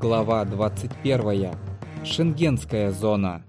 Глава 21. Шенгенская зона.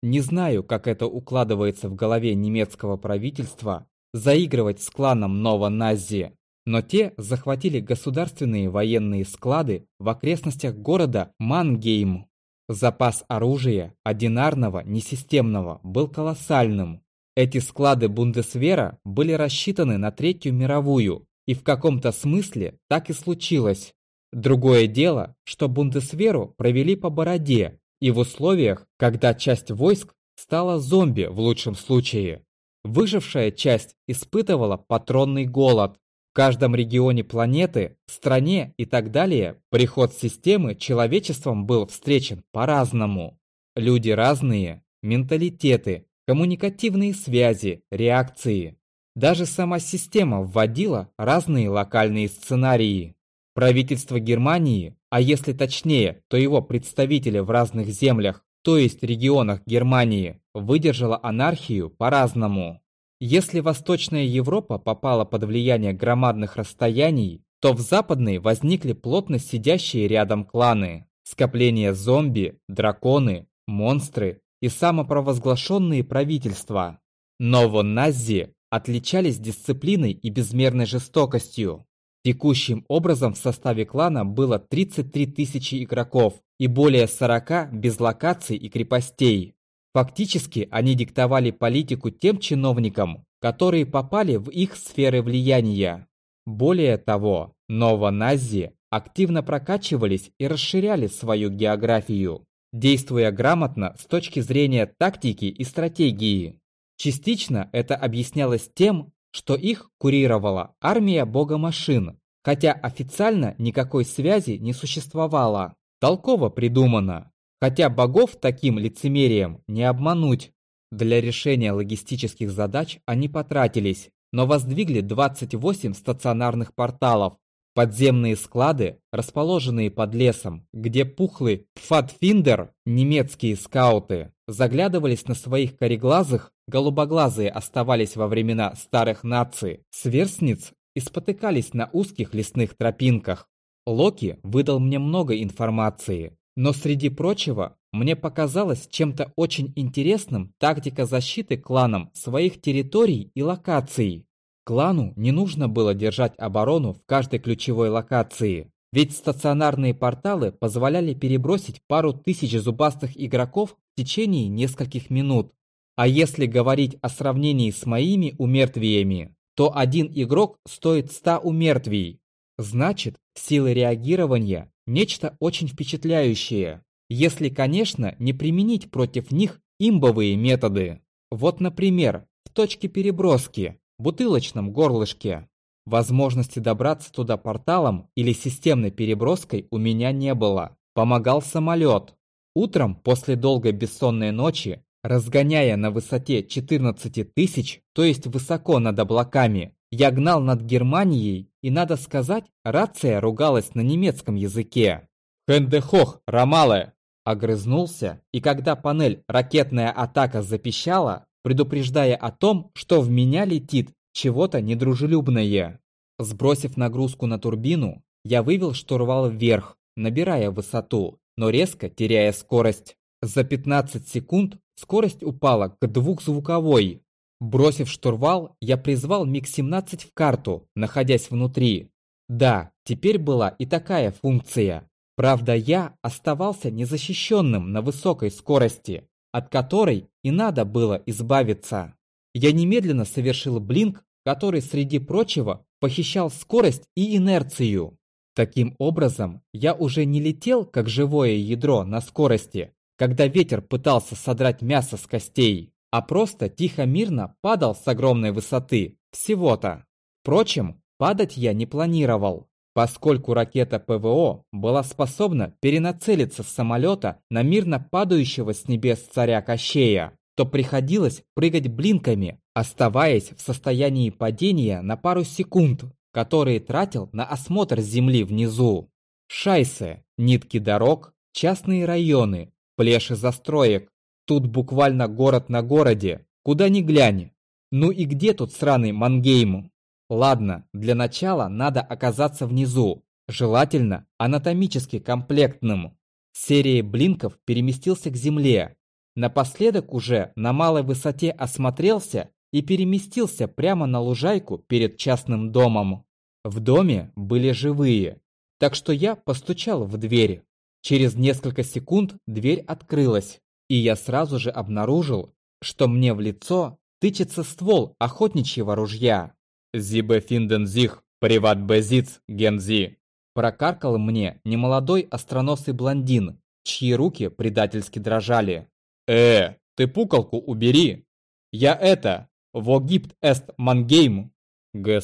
Не знаю, как это укладывается в голове немецкого правительства заигрывать с кланом Нова-Нази, но те захватили государственные военные склады в окрестностях города Мангейм. Запас оружия, одинарного, несистемного, был колоссальным. Эти склады Бундесвера были рассчитаны на Третью мировую, и в каком-то смысле так и случилось. Другое дело, что Бундесверу провели по бороде и в условиях, когда часть войск стала зомби в лучшем случае. Выжившая часть испытывала патронный голод. В каждом регионе планеты, стране и так далее приход системы человечеством был встречен по-разному. Люди разные, менталитеты, коммуникативные связи, реакции. Даже сама система вводила разные локальные сценарии. Правительство Германии, а если точнее, то его представители в разных землях, то есть регионах Германии, выдержало анархию по-разному. Если Восточная Европа попала под влияние громадных расстояний, то в Западной возникли плотно сидящие рядом кланы, скопления зомби, драконы, монстры и самопровозглашенные правительства. Ново-Нази отличались дисциплиной и безмерной жестокостью. Текущим образом в составе клана было 33 тысячи игроков и более 40 без локаций и крепостей. Фактически они диктовали политику тем чиновникам, которые попали в их сферы влияния. Более того, Нова-Нази активно прокачивались и расширяли свою географию, действуя грамотно с точки зрения тактики и стратегии. Частично это объяснялось тем, что их курировала армия бога машин, хотя официально никакой связи не существовало. Толково придумано, хотя богов таким лицемерием не обмануть. Для решения логистических задач они потратились, но воздвигли 28 стационарных порталов, подземные склады, расположенные под лесом, где пухлый Пфадфиндер, немецкие скауты, заглядывались на своих кореглазых голубоглазые оставались во времена старых наций, сверстниц и спотыкались на узких лесных тропинках. Локи выдал мне много информации, но среди прочего мне показалось чем-то очень интересным тактика защиты кланом своих территорий и локаций. Клану не нужно было держать оборону в каждой ключевой локации, ведь стационарные порталы позволяли перебросить пару тысяч зубастых игроков в течение нескольких минут. А если говорить о сравнении с моими умертвиями, то один игрок стоит 100 умертвий. Значит, силы реагирования – нечто очень впечатляющее. Если, конечно, не применить против них имбовые методы. Вот, например, в точке переброски, бутылочном горлышке. Возможности добраться туда порталом или системной переброской у меня не было. Помогал самолет. Утром после долгой бессонной ночи Разгоняя на высоте 14 тысяч, то есть высоко над облаками, я гнал над Германией, и, надо сказать, рация ругалась на немецком языке. «Хендехох, Рамале!» Огрызнулся, и когда панель «Ракетная атака» запищала, предупреждая о том, что в меня летит чего-то недружелюбное. Сбросив нагрузку на турбину, я вывел штурвал вверх, набирая высоту, но резко теряя скорость. За 15 секунд скорость упала к двухзвуковой. Бросив штурвал, я призвал МиГ-17 в карту, находясь внутри. Да, теперь была и такая функция. Правда, я оставался незащищенным на высокой скорости, от которой и надо было избавиться. Я немедленно совершил блинк, который, среди прочего, похищал скорость и инерцию. Таким образом, я уже не летел, как живое ядро на скорости, когда ветер пытался содрать мясо с костей, а просто тихо-мирно падал с огромной высоты, всего-то. Впрочем, падать я не планировал, поскольку ракета ПВО была способна перенацелиться с самолета на мирно падающего с небес царя Кощея, то приходилось прыгать блинками, оставаясь в состоянии падения на пару секунд, которые тратил на осмотр земли внизу. Шайсы, нитки дорог, частные районы, Плеши застроек. Тут буквально город на городе. Куда ни глянь. Ну и где тут сраный Мангейм? Ладно, для начала надо оказаться внизу. желательно анатомически комплектным. С серии блинков переместился к земле. Напоследок уже на малой высоте осмотрелся и переместился прямо на лужайку перед частным домом. В доме были живые, так что я постучал в дверь. Через несколько секунд дверь открылась, и я сразу же обнаружил, что мне в лицо тычется ствол охотничьего ружья. «Зибе финден зих, приват безиц, гензи!» Прокаркал мне немолодой остроносый блондин, чьи руки предательски дрожали. «Э, ты пукалку убери! Я это, вогипт эст мангейм!» Г.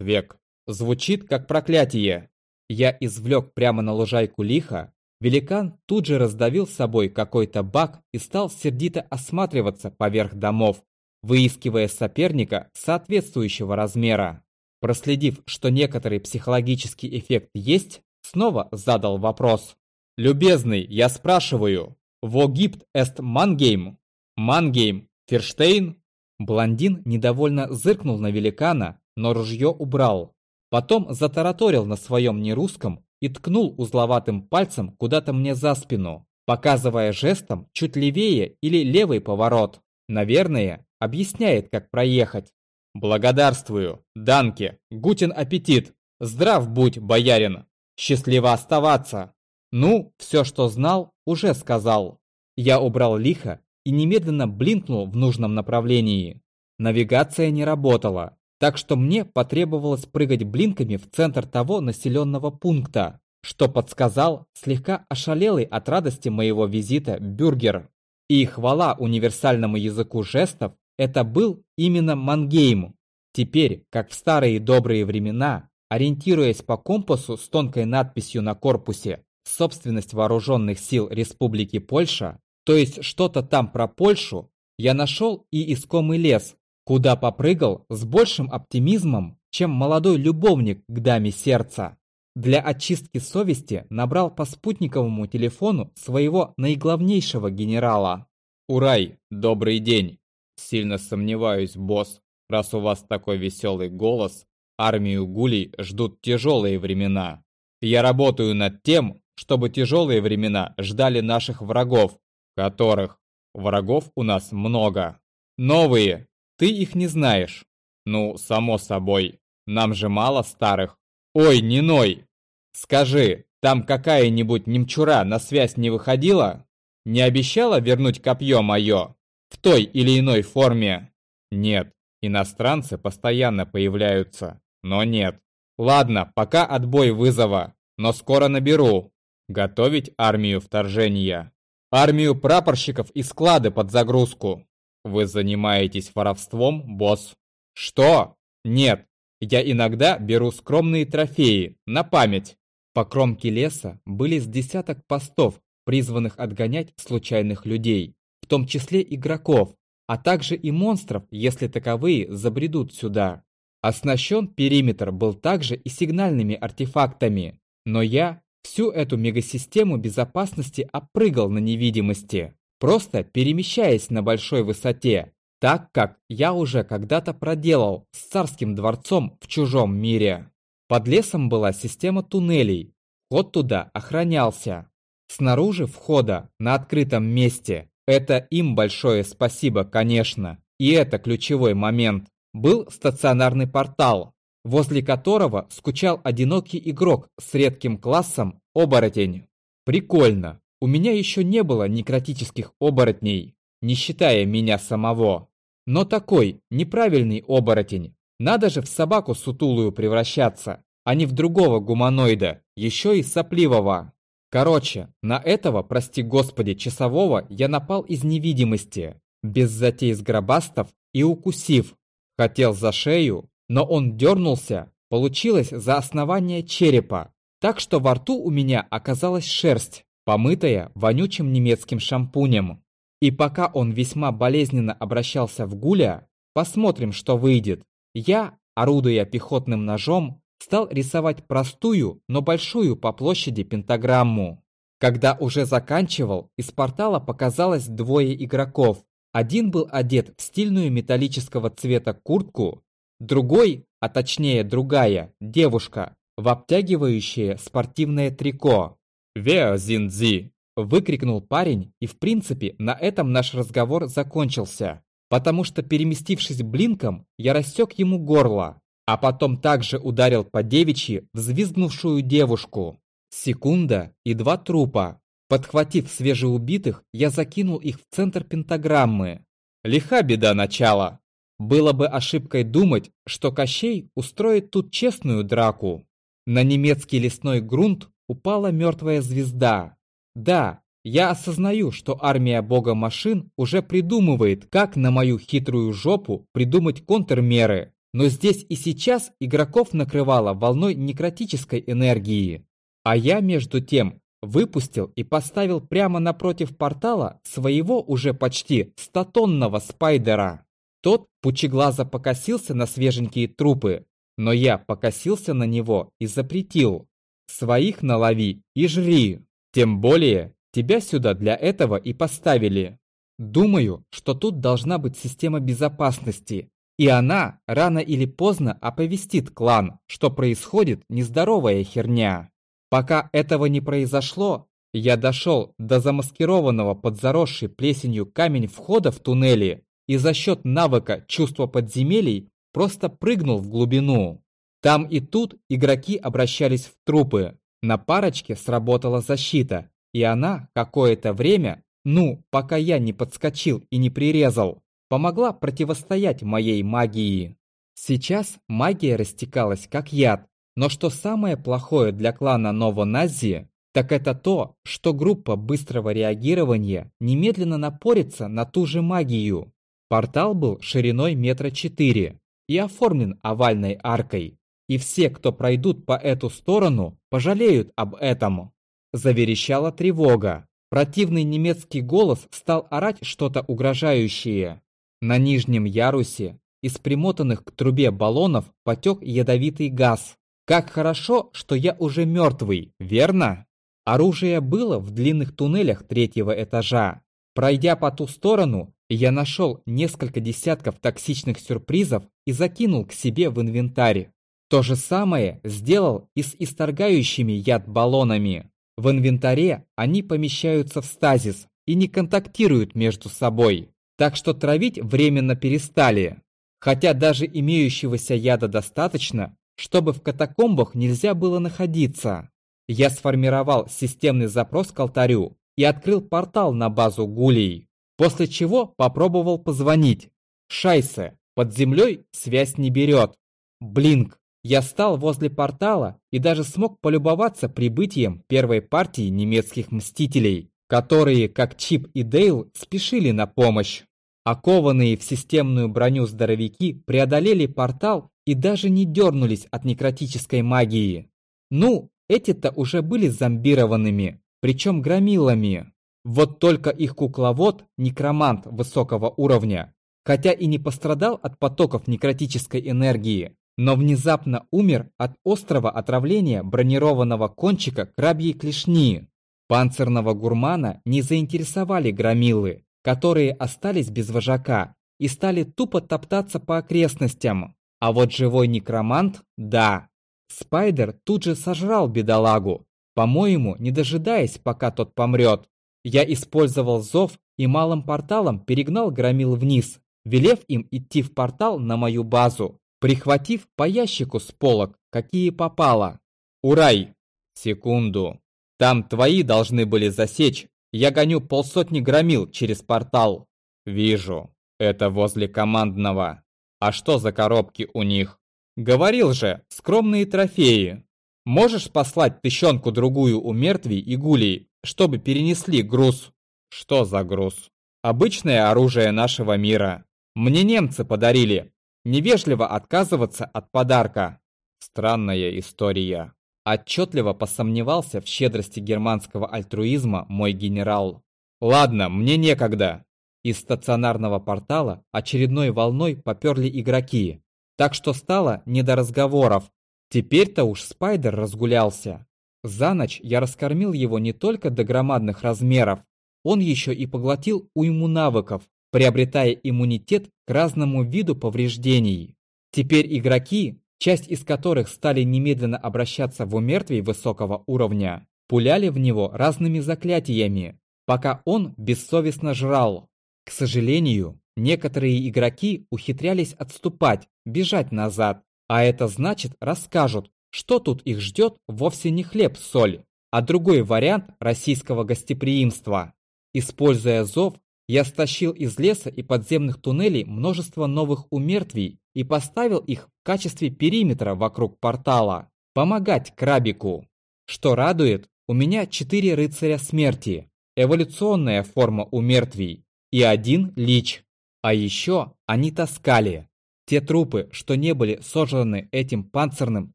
Век. Звучит как проклятие. Я извлек прямо на лужайку лихо. Великан тут же раздавил с собой какой-то бак и стал сердито осматриваться поверх домов, выискивая соперника соответствующего размера. Проследив, что некоторый психологический эффект есть, снова задал вопрос. «Любезный, я спрашиваю, во гипт эст мангейм? Мангейм, Ферштейн?» Блондин недовольно зыркнул на великана, но ружье убрал. Потом затараторил на своем нерусском и ткнул узловатым пальцем куда-то мне за спину, показывая жестом чуть левее или левый поворот. Наверное, объясняет, как проехать. «Благодарствую, Данке, гутин аппетит! Здрав будь, боярин! Счастливо оставаться!» Ну, все, что знал, уже сказал. Я убрал лихо и немедленно блинкнул в нужном направлении. Навигация не работала, так что мне потребовалось прыгать блинками в центр того населенного пункта, что подсказал слегка ошалелый от радости моего визита бюргер. И хвала универсальному языку жестов, это был именно Мангейм. Теперь, как в старые добрые времена, ориентируясь по компасу с тонкой надписью на корпусе «Собственность вооруженных сил Республики Польша», то есть что-то там про Польшу, я нашел и искомый лес, куда попрыгал с большим оптимизмом, чем молодой любовник к даме сердца. Для очистки совести набрал по спутниковому телефону своего наиглавнейшего генерала. «Урай, добрый день! Сильно сомневаюсь, босс, раз у вас такой веселый голос, армию гулей ждут тяжелые времена. Я работаю над тем, чтобы тяжелые времена ждали наших врагов, которых врагов у нас много. Новые, ты их не знаешь. Ну, само собой, нам же мало старых. Ой, не ной! Скажи, там какая-нибудь немчура на связь не выходила? Не обещала вернуть копье мое? В той или иной форме? Нет, иностранцы постоянно появляются, но нет. Ладно, пока отбой вызова, но скоро наберу. Готовить армию вторжения. Армию прапорщиков и склады под загрузку. Вы занимаетесь воровством, босс? Что? Нет, я иногда беру скромные трофеи, на память. По кромке леса были с десяток постов, призванных отгонять случайных людей, в том числе игроков, а также и монстров, если таковые забредут сюда. Оснащен периметр был также и сигнальными артефактами, но я всю эту мегасистему безопасности опрыгал на невидимости просто перемещаясь на большой высоте, так как я уже когда-то проделал с царским дворцом в чужом мире. Под лесом была система туннелей, вход туда охранялся. Снаружи входа, на открытом месте, это им большое спасибо, конечно, и это ключевой момент, был стационарный портал, возле которого скучал одинокий игрок с редким классом оборотень. Прикольно, у меня еще не было некротических оборотней, не считая меня самого. Но такой неправильный оборотень. Надо же в собаку сутулую превращаться, а не в другого гуманоида, еще и сопливого. Короче, на этого, прости господи, часового я напал из невидимости, без затей с гробастов и укусив. Хотел за шею, но он дернулся, получилось за основание черепа, так что во рту у меня оказалась шерсть помытая вонючим немецким шампунем. И пока он весьма болезненно обращался в Гуля, посмотрим, что выйдет, я, орудуя пехотным ножом, стал рисовать простую, но большую по площади пентаграмму. Когда уже заканчивал, из портала показалось двое игроков. Один был одет в стильную металлического цвета куртку, другой, а точнее другая, девушка, в обтягивающее спортивное трико. «Вео Зиндзи!» – выкрикнул парень, и в принципе на этом наш разговор закончился, потому что переместившись блинком, я рассек ему горло, а потом также ударил по девичьи взвизгнувшую девушку. Секунда и два трупа. Подхватив свежеубитых, я закинул их в центр пентаграммы. Лиха беда начала. Было бы ошибкой думать, что Кощей устроит тут честную драку. На немецкий лесной грунт упала мертвая звезда. Да, я осознаю, что армия бога машин уже придумывает, как на мою хитрую жопу придумать контрмеры, но здесь и сейчас игроков накрывало волной некротической энергии. А я, между тем, выпустил и поставил прямо напротив портала своего уже почти стотонного спайдера. Тот пучеглазо покосился на свеженькие трупы, но я покосился на него и запретил. Своих налови и жри. Тем более, тебя сюда для этого и поставили. Думаю, что тут должна быть система безопасности, и она рано или поздно оповестит клан, что происходит нездоровая херня. Пока этого не произошло, я дошел до замаскированного под заросшей плесенью камень входа в туннели и за счет навыка чувства подземелий просто прыгнул в глубину. Там и тут игроки обращались в трупы. На парочке сработала защита, и она какое-то время, ну, пока я не подскочил и не прирезал, помогла противостоять моей магии. Сейчас магия растекалась как яд, но что самое плохое для клана Новонази, так это то, что группа быстрого реагирования немедленно напорится на ту же магию. Портал был шириной метра четыре и оформлен овальной аркой. И все, кто пройдут по эту сторону, пожалеют об этом. Заверещала тревога. Противный немецкий голос стал орать что-то угрожающее. На нижнем ярусе из примотанных к трубе баллонов потек ядовитый газ. Как хорошо, что я уже мертвый, верно? Оружие было в длинных туннелях третьего этажа. Пройдя по ту сторону, я нашел несколько десятков токсичных сюрпризов и закинул к себе в инвентарь. То же самое сделал и с исторгающими яд баллонами. В инвентаре они помещаются в стазис и не контактируют между собой, так что травить временно перестали. Хотя даже имеющегося яда достаточно, чтобы в катакомбах нельзя было находиться. Я сформировал системный запрос к алтарю и открыл портал на базу гулей, после чего попробовал позвонить. Шайсе, под землей связь не берет. Блинк. Я стал возле портала и даже смог полюбоваться прибытием первой партии немецких мстителей, которые, как Чип и Дейл, спешили на помощь. Окованные в системную броню здоровяки преодолели портал и даже не дернулись от некротической магии. Ну, эти-то уже были зомбированными, причем громилами. Вот только их кукловод, некромант высокого уровня, хотя и не пострадал от потоков некротической энергии, но внезапно умер от острого отравления бронированного кончика крабьей клешни. Панцирного гурмана не заинтересовали громилы, которые остались без вожака и стали тупо топтаться по окрестностям. А вот живой некромант – да. Спайдер тут же сожрал бедолагу, по-моему, не дожидаясь, пока тот помрет. Я использовал зов и малым порталом перегнал громил вниз, велев им идти в портал на мою базу, прихватив по ящику с полок, какие попало. Урай! Секунду. Там твои должны были засечь. Я гоню полсотни громил через портал. Вижу. Это возле командного. А что за коробки у них? Говорил же, скромные трофеи. Можешь послать тыщенку-другую у мертвей и гулей, чтобы перенесли груз? Что за груз? Обычное оружие нашего мира. Мне немцы подарили. Невежливо отказываться от подарка. Странная история. Отчетливо посомневался в щедрости германского альтруизма мой генерал. Ладно, мне некогда. Из стационарного портала очередной волной поперли игроки, так что стало не до разговоров. Теперь-то уж Спайдер разгулялся. За ночь я раскормил его не только до громадных размеров, он еще и поглотил уйму навыков, приобретая иммунитет к разному виду повреждений. Теперь игроки, часть из которых стали немедленно обращаться в умертвий высокого уровня, пуляли в него разными заклятиями, пока он бессовестно жрал. К сожалению, некоторые игроки ухитрялись отступать, бежать назад, а это значит расскажут, что тут их ждет вовсе не хлеб-соль, а другой вариант российского гостеприимства. Используя зов, я стащил из леса и подземных туннелей множество новых умертвий и поставил их в качестве периметра вокруг портала. Помогать крабику. Что радует, у меня четыре рыцаря смерти, эволюционная форма умертвий, и один лич. А еще они таскали. Те трупы, что не были сожраны этим панцирным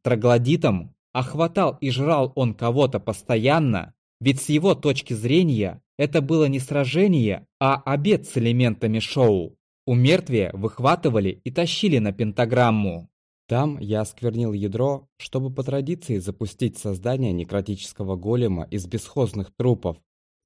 троглодитом, а хватал и жрал он кого-то постоянно, ведь с его точки зрения это было не сражение, а обед с элементами шоу. У мертвия выхватывали и тащили на пентаграмму. Там я осквернил ядро, чтобы по традиции запустить создание некротического голема из бесхозных трупов.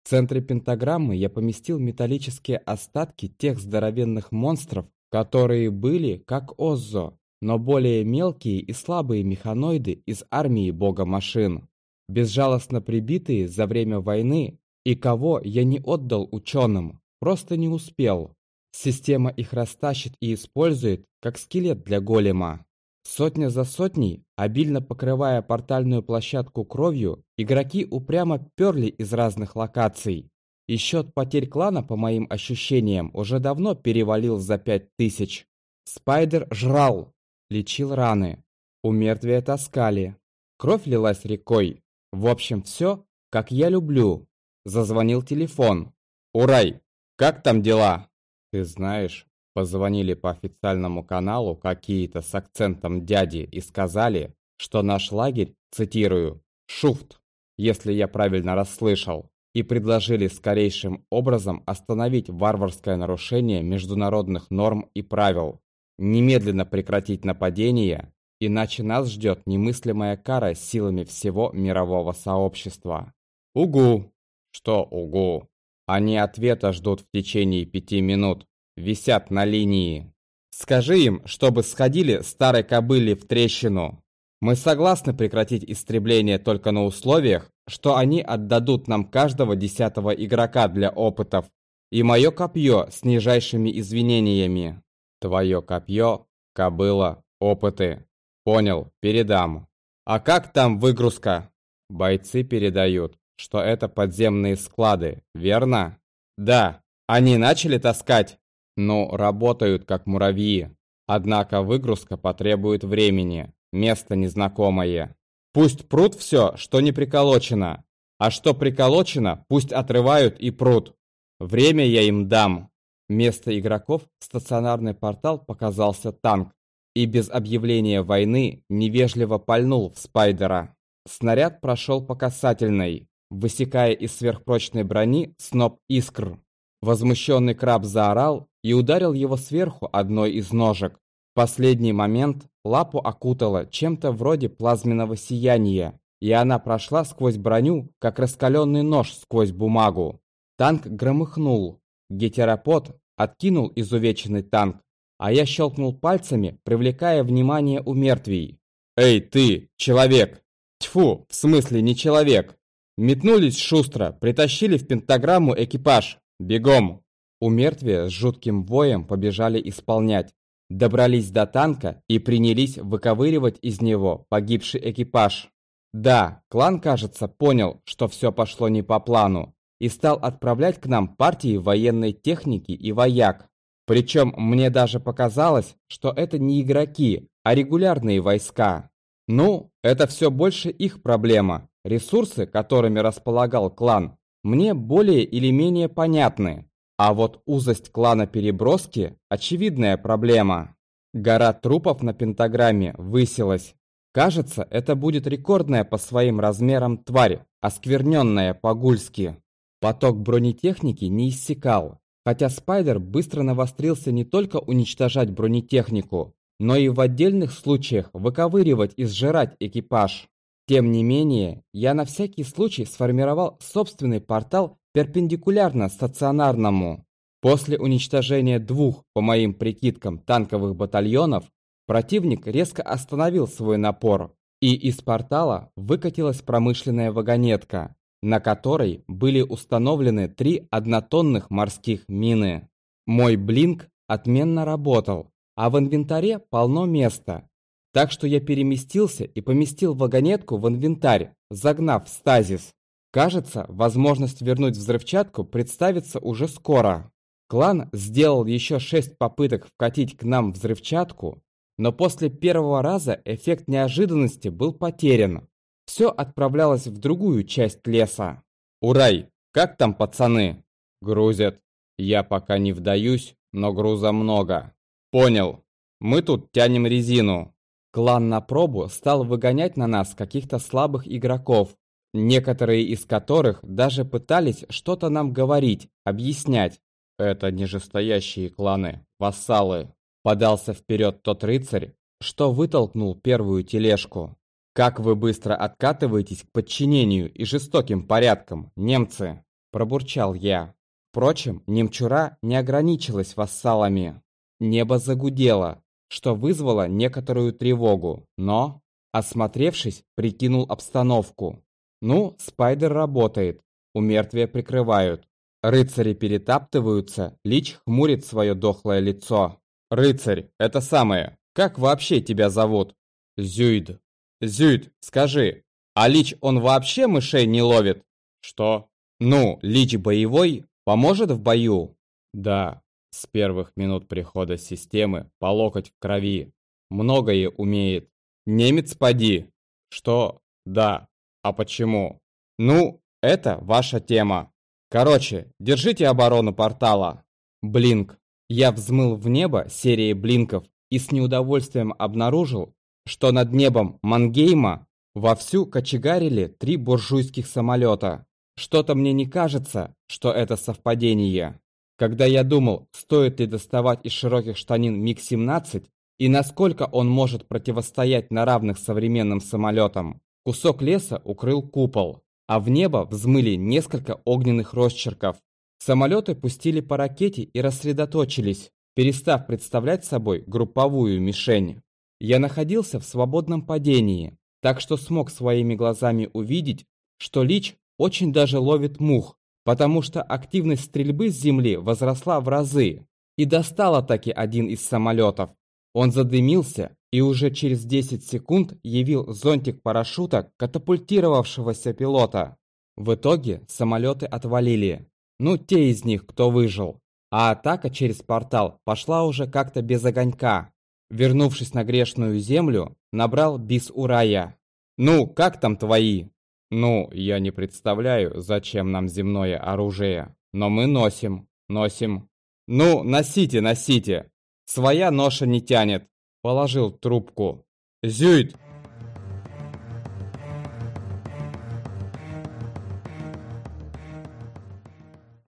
В центре пентаграммы я поместил металлические остатки тех здоровенных монстров, которые были как Оззо, но более мелкие и слабые механоиды из армии бога машин, безжалостно прибитые за время войны и кого я не отдал ученым, просто не успел. Система их растащит и использует, как скелет для голема. Сотня за сотней, обильно покрывая портальную площадку кровью, игроки упрямо перли из разных локаций. И счет потерь клана, по моим ощущениям, уже давно перевалил за пять тысяч. Спайдер жрал, лечил раны. У мертвия таскали. Кровь лилась рекой. В общем, все, как я люблю. Зазвонил телефон. «Урай, как там дела?» «Ты знаешь, позвонили по официальному каналу какие-то с акцентом дяди и сказали, что наш лагерь, цитирую, «шуфт», если я правильно расслышал, и предложили скорейшим образом остановить варварское нарушение международных норм и правил, немедленно прекратить нападение, иначе нас ждет немыслимая кара силами всего мирового сообщества. «Угу!» Что угу? Они ответа ждут в течение пяти минут. Висят на линии. Скажи им, чтобы сходили старой кобыли в трещину. Мы согласны прекратить истребление только на условиях, что они отдадут нам каждого десятого игрока для опытов. И мое копье с нижайшими извинениями. Твое копье, кобыла, опыты. Понял, передам. А как там выгрузка? Бойцы передают что это подземные склады, верно? Да, они начали таскать. Ну, работают как муравьи. Однако выгрузка потребует времени, место незнакомое. Пусть прут все, что не приколочено. А что приколочено, пусть отрывают и прут. Время я им дам. Вместо игроков стационарный портал показался танк. И без объявления войны невежливо пальнул в Спайдера. Снаряд прошел по касательной, высекая из сверхпрочной брони сноп искр. Возмущенный краб заорал и ударил его сверху одной из ножек. Последний момент лапу окутало чем-то вроде плазменного сияния, и она прошла сквозь броню, как раскаленный нож сквозь бумагу. Танк громыхнул. Гетеропод откинул изувеченный танк, а я щелкнул пальцами, привлекая внимание у мертвей. «Эй, ты, человек!» Тьфу, в смысле не человек. Метнулись шустро, притащили в пентаграмму экипаж. Бегом! У мертвия с жутким воем побежали исполнять. Добрались до танка и принялись выковыривать из него погибший экипаж. Да, клан, кажется, понял, что все пошло не по плану и стал отправлять к нам партии военной техники и вояк. Причем мне даже показалось, что это не игроки, а регулярные войска. Ну, это все больше их проблема. Ресурсы, которыми располагал клан, мне более или менее понятны. А вот узость клана Переброски – очевидная проблема. Гора трупов на пентаграмме высилась. Кажется, это будет рекордная по своим размерам тварь, оскверненная по-гульски. Поток бронетехники не иссякал, хотя Спайдер быстро навострился не только уничтожать бронетехнику, но и в отдельных случаях выковыривать и сжирать экипаж. Тем не менее, я на всякий случай сформировал собственный портал перпендикулярно стационарному. После уничтожения двух, по моим прикидкам, танковых батальонов, противник резко остановил свой напор, и из портала выкатилась промышленная вагонетка, на которой были установлены три однотонных морских мины. Мой блинк отменно работал, а в инвентаре полно места. Так что я переместился и поместил вагонетку в инвентарь, загнав стазис. Кажется, возможность вернуть взрывчатку представится уже скоро. Клан сделал еще шесть попыток вкатить к нам взрывчатку, но после первого раза эффект неожиданности был потерян. Все отправлялось в другую часть леса. «Урай, как там пацаны?» «Грузят. Я пока не вдаюсь, но груза много». «Понял. Мы тут тянем резину». Клан на пробу стал выгонять на нас каких-то слабых игроков, некоторые из которых даже пытались что-то нам говорить, объяснять. Это нижестоящие кланы, вассалы. Подался вперед тот рыцарь, что вытолкнул первую тележку. Как вы быстро откатываетесь к подчинению и жестоким порядкам, немцы? Пробурчал я. Впрочем, немчура не ограничилась вассалами. Небо загудело, что вызвало некоторую тревогу, но, осмотревшись, прикинул обстановку. Ну, спайдер работает, у мертвия прикрывают. Рыцари перетаптываются, Лич хмурит свое дохлое лицо. «Рыцарь, это самое, как вообще тебя зовут?» «Зюид». «Зюид, скажи, а Лич он вообще мышей не ловит?» «Что?» «Ну, Лич боевой поможет в бою?» «Да, с первых минут прихода системы по локоть в крови. Многое умеет. Немец поди». «Что?» «Да. А почему?» «Ну, это ваша тема. Короче, держите оборону портала. Блинк. Я взмыл в небо серией блинков и с неудовольствием обнаружил, что над небом Мангейма вовсю кочегарили три буржуйских самолета. Что-то мне не кажется, что это совпадение. Когда я думал, стоит ли доставать из широких штанин МиГ-17 и насколько он может противостоять на равных современным самолетам, кусок леса укрыл купол, а в небо взмыли несколько огненных росчерков. Самолеты пустили по ракете и рассредоточились, перестав представлять собой групповую мишень. Я находился в свободном падении, так что смог своими глазами увидеть, что Лич очень даже ловит мух, потому что активность стрельбы с земли возросла в разы. И достала таки один из самолетов. Он задымился и уже через 10 секунд явил зонтик парашюта катапультировавшегося пилота. В итоге самолеты отвалили. Ну, те из них, кто выжил. А атака через портал пошла уже как-то без огонька. Вернувшись на грешную землю, набрал бис урая. «Ну, как там твои?» «Ну, я не представляю, зачем нам земное оружие. Но мы носим, носим». «Ну, носите, носите. Своя ноша не тянет. Положил трубку. «Зюит,